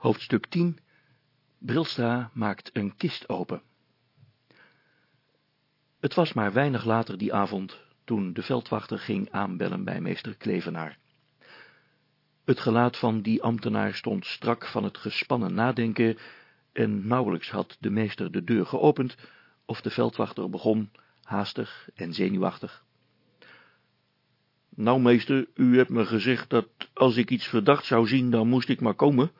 Hoofdstuk 10 Brilstra maakt een kist open. Het was maar weinig later die avond, toen de veldwachter ging aanbellen bij meester Klevenaar. Het gelaat van die ambtenaar stond strak van het gespannen nadenken, en nauwelijks had de meester de deur geopend, of de veldwachter begon, haastig en zenuwachtig. Nou, meester, u hebt me gezegd dat als ik iets verdacht zou zien, dan moest ik maar komen.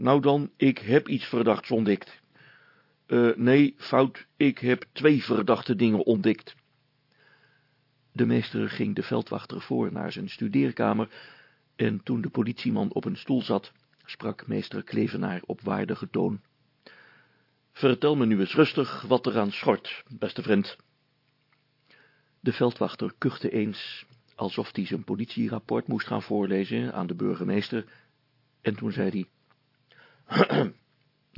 Nou dan, ik heb iets verdachts ontdekt. Uh, nee, fout, ik heb twee verdachte dingen ontdekt. De meester ging de veldwachter voor naar zijn studeerkamer, en toen de politieman op een stoel zat, sprak meester Klevenaar op waardige toon. Vertel me nu eens rustig wat er aan schort, beste vriend. De veldwachter kuchte eens, alsof hij zijn politierapport moest gaan voorlezen aan de burgemeester, en toen zei hij,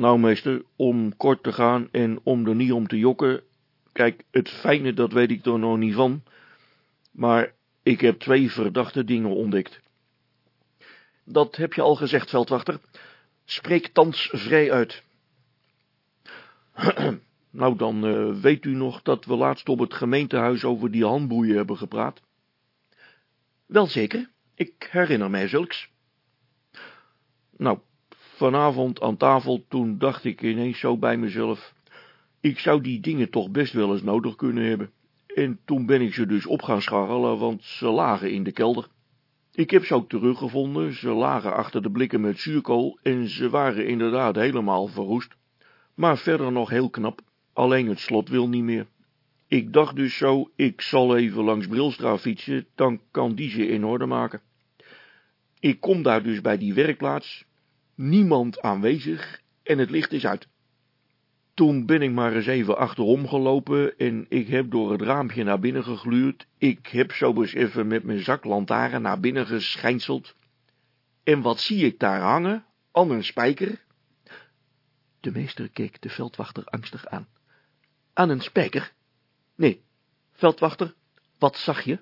nou, meester, om kort te gaan en om er niet om te jokken, kijk, het fijne, dat weet ik er nog niet van, maar ik heb twee verdachte dingen ontdekt. Dat heb je al gezegd, veldwachter. Spreek thans vrij uit. nou, dan uh, weet u nog dat we laatst op het gemeentehuis over die handboeien hebben gepraat. Wel zeker, ik herinner mij zulks. Nou, vanavond aan tafel, toen dacht ik ineens zo bij mezelf, ik zou die dingen toch best wel eens nodig kunnen hebben. En toen ben ik ze dus op gaan scharrelen, want ze lagen in de kelder. Ik heb ze ook teruggevonden, ze lagen achter de blikken met zuurkool en ze waren inderdaad helemaal verroest. Maar verder nog heel knap, alleen het slot wil niet meer. Ik dacht dus zo, ik zal even langs Brilstra fietsen, dan kan die ze in orde maken. Ik kom daar dus bij die werkplaats, niemand aanwezig en het licht is uit. Toen ben ik maar eens even achterom gelopen en ik heb door het raampje naar binnen gegluurd. Ik heb zo eens even met mijn zaklantaren naar binnen geschijnseld. En wat zie ik daar hangen? Aan een spijker? De meester keek de veldwachter angstig aan. Aan een spijker? Nee, veldwachter, wat zag je?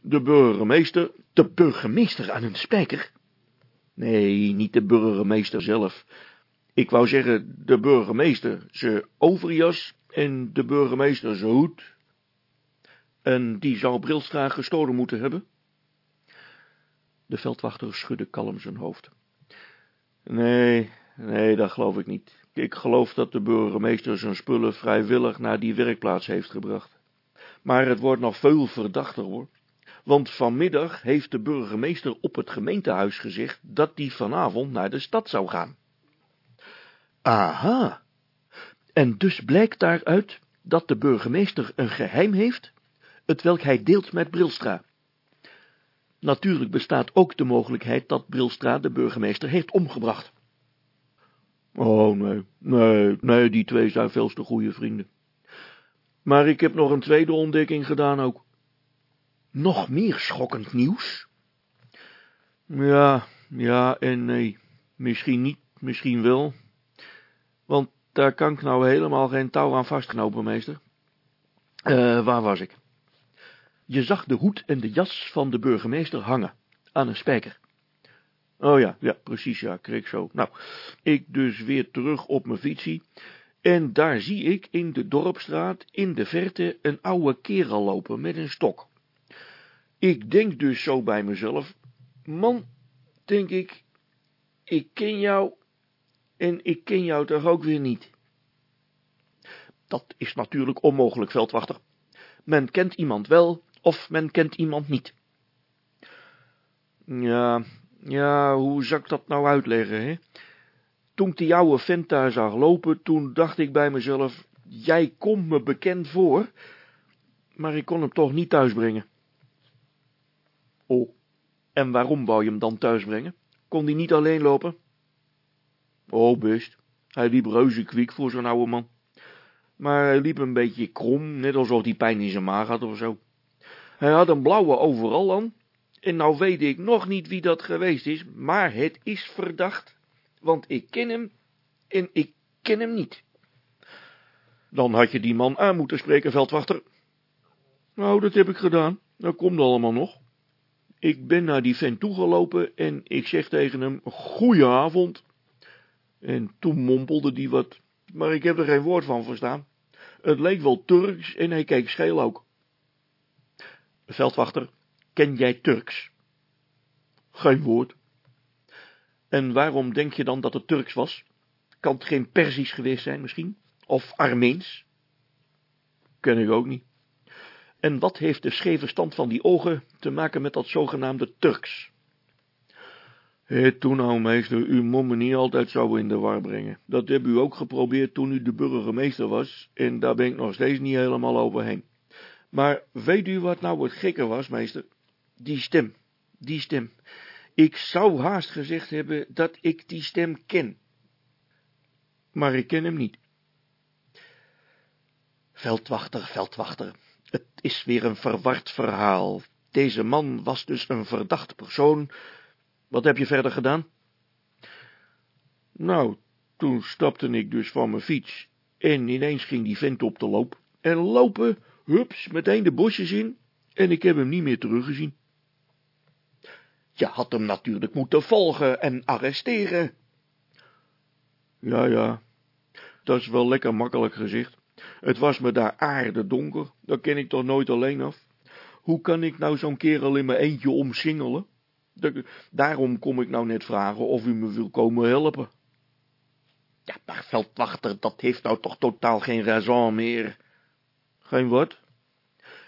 De burgemeester, de burgemeester aan een spijker? Nee, niet de burgemeester zelf. Ik wou zeggen, de burgemeester, zijn overjas en de burgemeester zijn hoed. En die zou Brilstra gestolen moeten hebben? De veldwachter schudde kalm zijn hoofd. Nee, nee, dat geloof ik niet. Ik geloof dat de burgemeester zijn spullen vrijwillig naar die werkplaats heeft gebracht. Maar het wordt nog veel verdachter, hoor want vanmiddag heeft de burgemeester op het gemeentehuis gezegd dat die vanavond naar de stad zou gaan. Aha, en dus blijkt daaruit dat de burgemeester een geheim heeft, het welk hij deelt met Brilstra. Natuurlijk bestaat ook de mogelijkheid dat Brilstra de burgemeester heeft omgebracht. Oh, nee, nee, nee, die twee zijn veel te goede vrienden. Maar ik heb nog een tweede ontdekking gedaan ook. Nog meer schokkend nieuws? Ja, ja en nee. Misschien niet, misschien wel. Want daar kan ik nou helemaal geen touw aan vastknopen, meester. Uh, waar was ik? Je zag de hoed en de jas van de burgemeester hangen, aan een spijker. Oh ja, ja, precies, ja, kreeg zo. Nou, ik dus weer terug op mijn fietsie, en daar zie ik in de dorpstraat in de verte een oude kerel lopen met een stok. Ik denk dus zo bij mezelf, man, denk ik, ik ken jou en ik ken jou toch ook weer niet. Dat is natuurlijk onmogelijk, veldwachter. Men kent iemand wel, of men kent iemand niet. Ja, ja, hoe zou ik dat nou uitleggen, hè? Toen ik die oude vent daar zag lopen, toen dacht ik bij mezelf, jij komt me bekend voor, maar ik kon hem toch niet thuisbrengen. Oh, en waarom wou je hem dan thuisbrengen? Kon hij niet alleen lopen? Oh, best. Hij liep reuze kwiek voor zo'n oude man. Maar hij liep een beetje krom, net alsof hij pijn in zijn maag had of zo. Hij had een blauwe overal aan, en nou weet ik nog niet wie dat geweest is, maar het is verdacht, want ik ken hem en ik ken hem niet. Dan had je die man aan moeten spreken, veldwachter. Nou, dat heb ik gedaan, dat komt allemaal nog. Ik ben naar die vent toegelopen en ik zeg tegen hem, goeie En toen mompelde die wat, maar ik heb er geen woord van verstaan. Het leek wel Turks en hij keek scheel ook. Veldwachter, ken jij Turks? Geen woord. En waarom denk je dan dat het Turks was? Kan het geen Perzisch geweest zijn misschien? Of Armeens? Ken ik ook niet. En wat heeft de scheve stand van die ogen te maken met dat zogenaamde Turks? Hé, toen nou, meester, u moet me niet altijd zo in de war brengen. Dat heb u ook geprobeerd toen u de burgemeester was, en daar ben ik nog steeds niet helemaal overheen. Maar weet u wat nou het gekke was, meester? Die stem, die stem. Ik zou haast gezegd hebben dat ik die stem ken. Maar ik ken hem niet. Veldwachter, veldwachter, het is weer een verward verhaal. Deze man was dus een verdachte persoon. Wat heb je verder gedaan? Nou, toen stapte ik dus van mijn fiets, en ineens ging die vent op de loop, en lopen, hups, meteen de bosjes in, en ik heb hem niet meer teruggezien. Je had hem natuurlijk moeten volgen en arresteren. Ja, ja, dat is wel lekker makkelijk gezegd. Het was me daar aarde donker, dat ken ik toch nooit alleen af. Hoe kan ik nou zo'n kerel in mijn eentje omsingelen? Daarom kom ik nou net vragen of u me wil komen helpen. Ja, maar veldwachter, dat heeft nou toch totaal geen raison meer. Geen wat?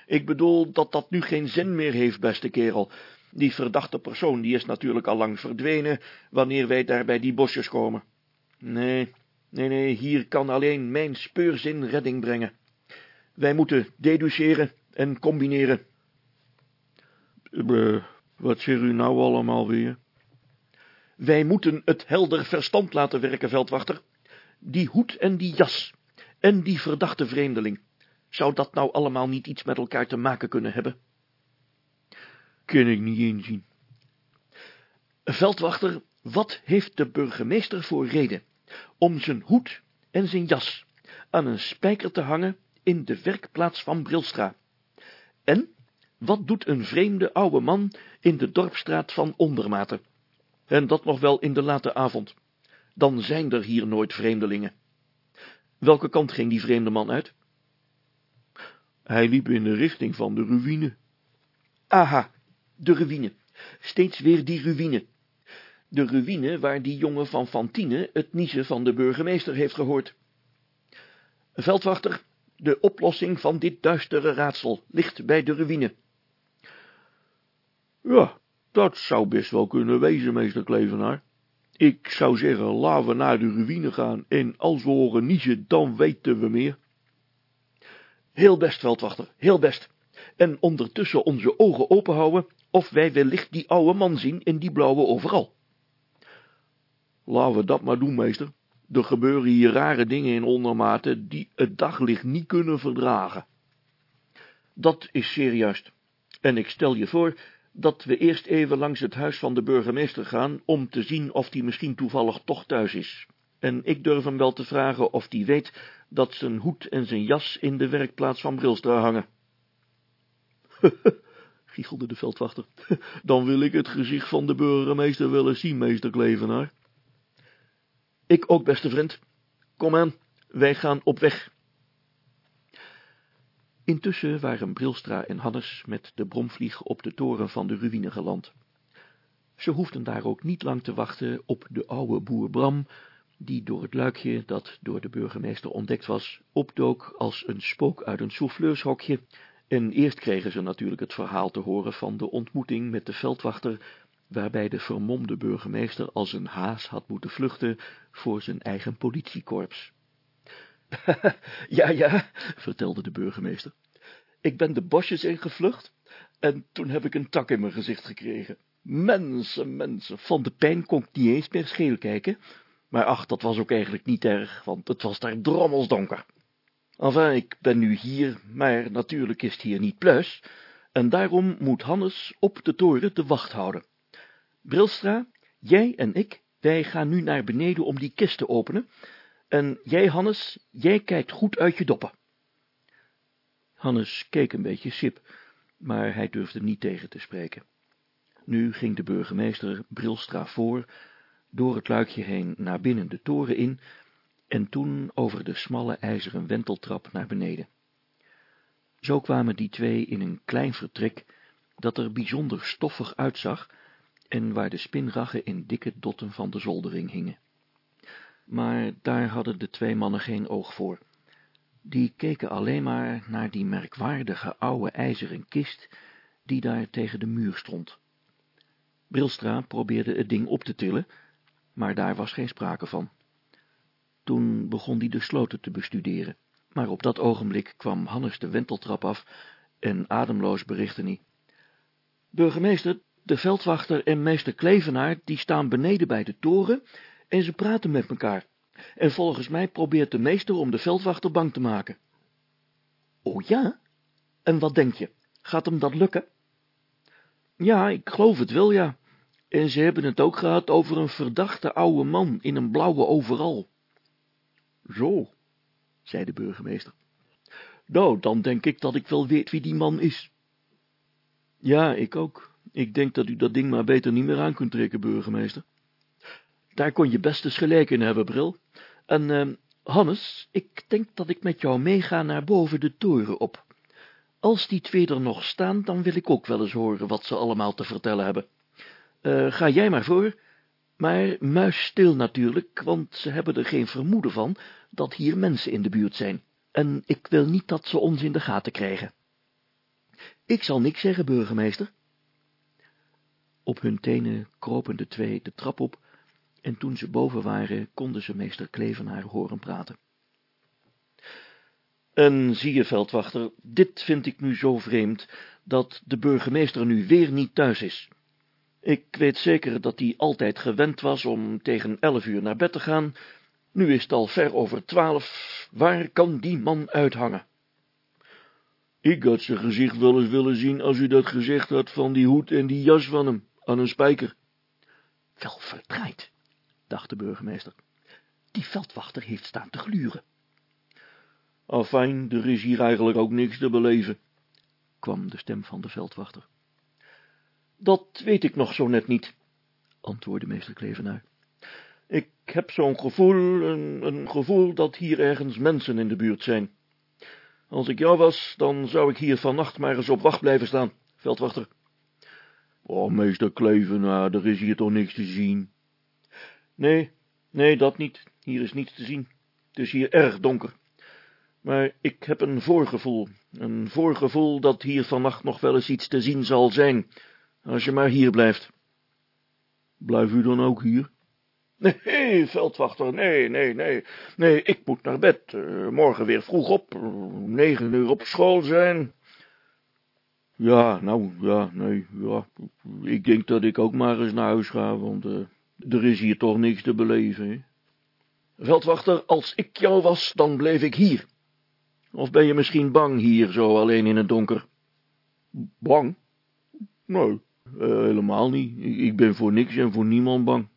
Ik bedoel dat dat nu geen zin meer heeft, beste kerel. Die verdachte persoon, die is natuurlijk al lang verdwenen, wanneer wij daar bij die bosjes komen. Nee, nee, nee, hier kan alleen mijn speurzin redding brengen. Wij moeten deduceren en combineren. Uh, wat zegt u nou allemaal weer? Wij moeten het helder verstand laten werken, veldwachter. Die hoed en die jas, en die verdachte vreemdeling. Zou dat nou allemaal niet iets met elkaar te maken kunnen hebben? Ken ik niet inzien. Veldwachter, wat heeft de burgemeester voor reden om zijn hoed en zijn jas aan een spijker te hangen in de werkplaats van Brilstra? En wat doet een vreemde oude man in de dorpstraat van Ondermaten? En dat nog wel in de late avond. Dan zijn er hier nooit vreemdelingen. Welke kant ging die vreemde man uit? Hij liep in de richting van de ruïne. Aha, de ruïne. Steeds weer die ruïne. De ruïne waar die jongen van Fantine het niezen van de burgemeester heeft gehoord. Veldwachter, de oplossing van dit duistere raadsel ligt bij de ruïne. Ja, dat zou best wel kunnen wezen, meester Klevenaar. Ik zou zeggen, laten we naar de ruïne gaan, en als we horen niezen, dan weten we meer. Heel best, veldwachter, heel best. En ondertussen onze ogen open houden, of wij wellicht die oude man zien in die blauwe overal. Laten we dat maar doen, meester. Er gebeuren hier rare dingen in ondermate, die het daglicht niet kunnen verdragen. Dat is serieus. En ik stel je voor dat we eerst even langs het huis van de burgemeester gaan, om te zien of die misschien toevallig toch thuis is. En ik durf hem wel te vragen of die weet dat zijn hoed en zijn jas in de werkplaats van Brilstra hangen. giechelde de veldwachter, dan wil ik het gezicht van de burgemeester wel eens zien, meester Klevenaar. Ik ook, beste vriend. Kom aan, wij gaan op weg. Intussen waren Brilstra en Hannes met de bromvlieg op de toren van de ruïne geland. Ze hoefden daar ook niet lang te wachten op de oude boer Bram, die door het luikje, dat door de burgemeester ontdekt was, opdook als een spook uit een souffleurshokje, en eerst kregen ze natuurlijk het verhaal te horen van de ontmoeting met de veldwachter, waarbij de vermomde burgemeester als een haas had moeten vluchten voor zijn eigen politiekorps. ja, ja, vertelde de burgemeester. Ik ben de bosjes ingevlucht en toen heb ik een tak in mijn gezicht gekregen. Mensen, mensen, van de pijn kon ik niet eens meer scheel kijken, maar ach, dat was ook eigenlijk niet erg, want het was daar drommelsdonker. Enfin, ik ben nu hier, maar natuurlijk is het hier niet pluis, en daarom moet Hannes op de toren de wacht houden. Brilstra, jij en ik, wij gaan nu naar beneden om die kist te openen, en jij, Hannes, jij kijkt goed uit je doppen. Hannes keek een beetje sip, maar hij durfde niet tegen te spreken. Nu ging de burgemeester Brilstra voor, door het luikje heen naar binnen de toren in, en toen over de smalle ijzeren wenteltrap naar beneden. Zo kwamen die twee in een klein vertrek, dat er bijzonder stoffig uitzag, en waar de spinraggen in dikke dotten van de zoldering hingen. Maar daar hadden de twee mannen geen oog voor. Die keken alleen maar naar die merkwaardige oude ijzeren kist, die daar tegen de muur stond. Brilstra probeerde het ding op te tillen, maar daar was geen sprake van. Toen begon hij de sloten te bestuderen, maar op dat ogenblik kwam Hannes de wenteltrap af en ademloos berichtte hij. Burgemeester, de veldwachter en meester Klevenaar, die staan beneden bij de toren en ze praten met elkaar. En volgens mij probeert de meester om de veldwachter bang te maken. O ja? En wat denk je? Gaat hem dat lukken? Ja, ik geloof het wel, ja. En ze hebben het ook gehad over een verdachte oude man in een blauwe overal. Zo, zei de burgemeester. Nou, dan denk ik dat ik wel weet wie die man is. Ja, ik ook. Ik denk dat u dat ding maar beter niet meer aan kunt trekken, burgemeester. Daar kon je best eens gelijk in hebben, Bril. En, uh, Hannes, ik denk dat ik met jou meega naar boven de toren op. Als die twee er nog staan, dan wil ik ook wel eens horen wat ze allemaal te vertellen hebben. Uh, ga jij maar voor, maar muisstil natuurlijk, want ze hebben er geen vermoeden van dat hier mensen in de buurt zijn, en ik wil niet dat ze ons in de gaten krijgen. Ik zal niks zeggen, burgemeester. Op hun tenen kropen de twee de trap op, en toen ze boven waren, konden ze meester Klevenaar horen praten. En zie je, veldwachter, dit vind ik nu zo vreemd, dat de burgemeester nu weer niet thuis is. Ik weet zeker dat hij altijd gewend was om tegen elf uur naar bed te gaan. Nu is het al ver over twaalf. Waar kan die man uithangen? Ik had zijn gezicht wel eens willen zien als u dat gezegd had van die hoed en die jas van hem, aan een spijker. Wel verdraaid, dacht de burgemeester. Die veldwachter heeft staan te gluren. Afijn, er is hier eigenlijk ook niks te beleven, kwam de stem van de veldwachter. Dat weet ik nog zo net niet, antwoordde meester Klevenaar. Ik heb zo'n gevoel, een, een gevoel dat hier ergens mensen in de buurt zijn. Als ik jou was, dan zou ik hier vannacht maar eens op wacht blijven staan, veldwachter. Oh, meester Klevenaar, er is hier toch niks te zien? Nee, nee, dat niet. Hier is niets te zien. Het is hier erg donker. Maar ik heb een voorgevoel, een voorgevoel dat hier vannacht nog wel eens iets te zien zal zijn, als je maar hier blijft. Blijf u dan ook hier? Nee, veldwachter, nee, nee, nee, nee, ik moet naar bed, uh, morgen weer vroeg op, uh, negen uur op school zijn. Ja, nou, ja, nee, ja, ik denk dat ik ook maar eens naar huis ga, want uh, er is hier toch niks te beleven? Veldwachter, als ik jou was, dan bleef ik hier. Of ben je misschien bang hier, zo alleen in het donker? Bang? Nee, helemaal niet. Ik ben voor niks en voor niemand bang.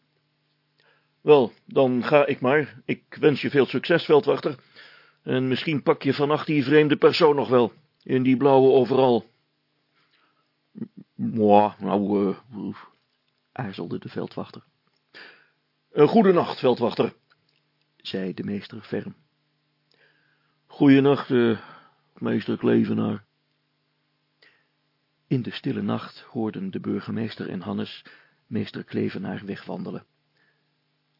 Wel, dan ga ik maar. Ik wens je veel succes, veldwachter. En misschien pak je vannacht die vreemde persoon nog wel, in die blauwe overal. Mwah, nou, uh, aarzelde de veldwachter. Een goede nacht, veldwachter, zei de meester ferm. Goeienacht, uh, meester Klevenaar. In de stille nacht hoorden de burgemeester en Hannes meester Klevenaar wegwandelen.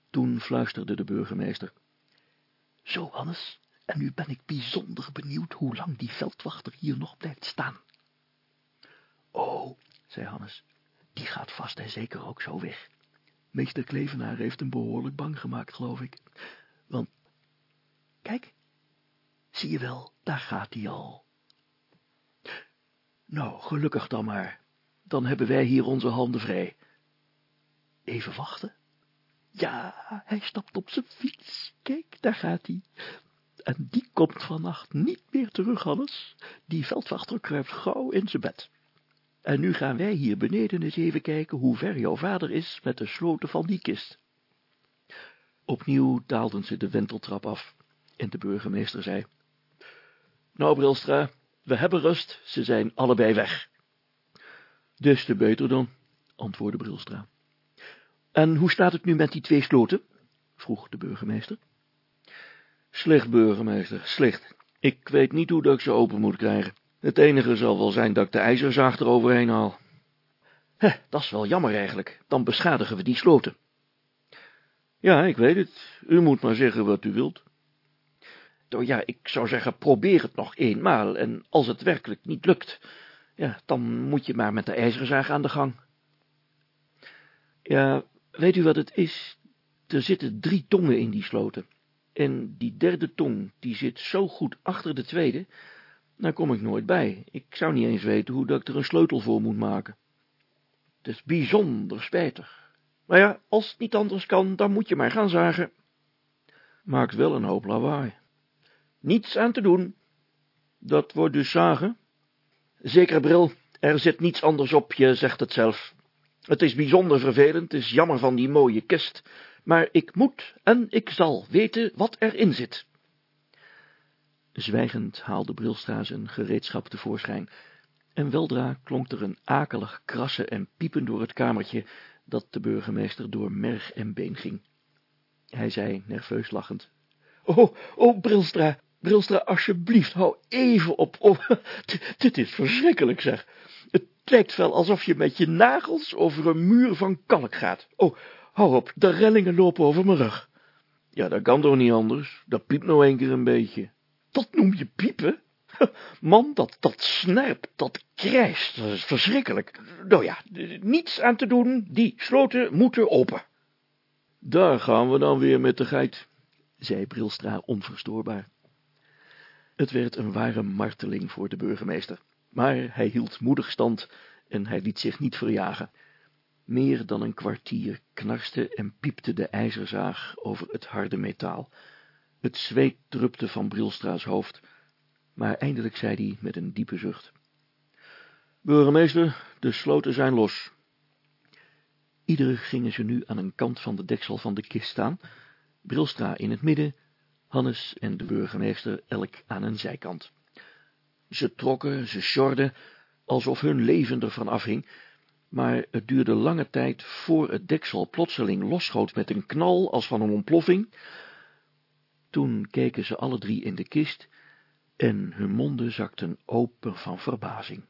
Toen fluisterde de burgemeester. Zo, Hannes, en nu ben ik bijzonder benieuwd hoe lang die veldwachter hier nog blijft staan. Oh, zei Hannes, die gaat vast en zeker ook zo weg. Meester Klevenaar heeft hem behoorlijk bang gemaakt, geloof ik. Want, kijk, zie je wel, daar gaat hij al. Nou, gelukkig dan maar. Dan hebben wij hier onze handen vrij. Even wachten. Ja, hij stapt op zijn fiets. Kijk, daar gaat hij. En die komt vannacht niet meer terug, Hannes. Die veldwachter kruipt gauw in zijn bed. En nu gaan wij hier beneden eens even kijken hoe ver jouw vader is met de sloten van die kist. Opnieuw daalden ze de wenteltrap af en de burgemeester zei, Nou, Brilstra, we hebben rust, ze zijn allebei weg. Des te beter dan. antwoordde Brilstra. En hoe staat het nu met die twee sloten? vroeg de burgemeester. Slecht, burgemeester, slecht. Ik weet niet hoe dat ik ze open moet krijgen. Het enige zal wel zijn dat ik de ijzerzaag eroverheen haal. Hé, dat is wel jammer eigenlijk. Dan beschadigen we die sloten. Ja, ik weet het. U moet maar zeggen wat u wilt. Nou ja, ik zou zeggen, probeer het nog eenmaal, en als het werkelijk niet lukt, ja, dan moet je maar met de ijzerzaag aan de gang. Ja, weet u wat het is? Er zitten drie tongen in die sloten. En die derde tong, die zit zo goed achter de tweede, daar kom ik nooit bij. Ik zou niet eens weten hoe dat ik er een sleutel voor moet maken. Het is bijzonder spijtig. Maar ja, als het niet anders kan, dan moet je maar gaan zagen. Maakt wel een hoop lawaai. Niets aan te doen. Dat wordt dus zagen. Zeker, Bril, er zit niets anders op, je zegt het zelf. Het is bijzonder vervelend, het is jammer van die mooie kist, maar ik moet en ik zal weten wat erin zit. Zwijgend haalde Brilstra zijn gereedschap tevoorschijn, en weldra klonk er een akelig krassen en piepen door het kamertje, dat de burgemeester door merg en been ging. Hij zei, nerveus lachend, Oh, oh, Brilstra, Brilstra, alsjeblieft, hou even op. Oh, dit is verschrikkelijk, zeg. Het lijkt wel alsof je met je nagels over een muur van kalk gaat. Oh, hou op, de rellingen lopen over mijn rug. Ja, dat kan toch niet anders? Dat piept nou een keer een beetje. Dat noem je piepen? Man, dat, dat snerpt, dat krijst, dat is verschrikkelijk. Nou ja, niets aan te doen, die sloten moeten open. Daar gaan we dan weer met de geit, zei Brilstra onverstoorbaar. Het werd een ware marteling voor de burgemeester, maar hij hield moedig stand en hij liet zich niet verjagen. Meer dan een kwartier knarste en piepte de ijzerzaag over het harde metaal. Het zweet drupte van Brilstra's hoofd, maar eindelijk zei hij met een diepe zucht. Burgemeester, de sloten zijn los. Ieder gingen ze nu aan een kant van de deksel van de kist staan, Brilstra in het midden, Hannes en de burgemeester elk aan een zijkant. Ze trokken, ze sjorden, alsof hun leven ervan afhing, maar het duurde lange tijd voor het deksel plotseling losschoot met een knal als van een ontploffing. Toen keken ze alle drie in de kist en hun monden zakten open van verbazing.